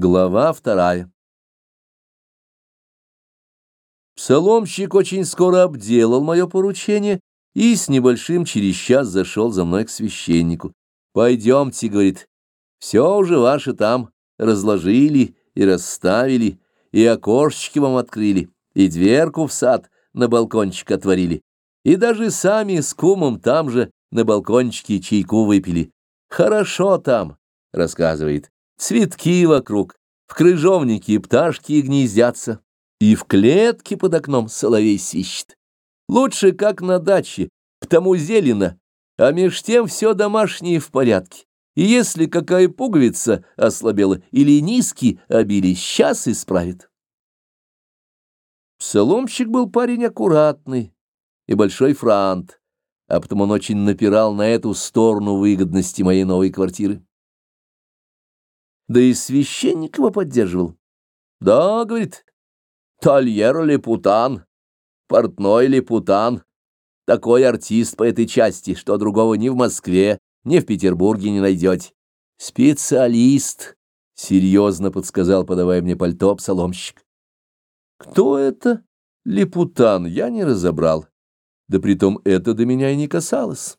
Глава вторая. Псаломщик очень скоро обделал мое поручение и с небольшим через час зашел за мной к священнику. «Пойдемте», — говорит, — «все уже ваше там разложили и расставили, и окошечки вам открыли, и дверку в сад на балкончик отворили, и даже сами с кумом там же на балкончике чайку выпили. Хорошо там», — рассказывает. Цветки вокруг, в крыжовнике пташки гнездятся, и в клетке под окном соловей свищет. Лучше, как на даче, потому зелено, а меж тем все домашнее в порядке. И если какая пуговица ослабела или низкий обили, сейчас исправит. Псаломщик был парень аккуратный и большой франт, а потому он очень напирал на эту сторону выгодности моей новой квартиры да и священник его поддерживал. Да, говорит, Тольер Лепутан, портной Лепутан, такой артист по этой части, что другого ни в Москве, ни в Петербурге не найдете. Специалист, серьезно подсказал, подавая мне пальто псаломщик. Кто это? Лепутан, я не разобрал. Да притом это до меня и не касалось.